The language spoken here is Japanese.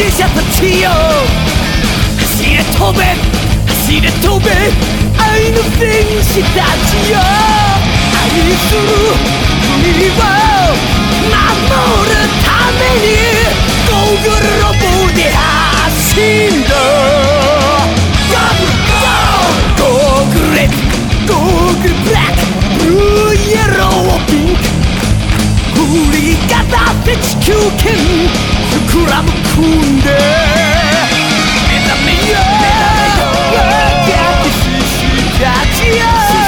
死者たちよ走れ飛べ走れ飛べ愛の戦士たちよ。愛する国を守るためにゴーグルロボで走んだゴーグルレッドゴーグルブラックブルーイエローピンク。振りかざって地球圏 that you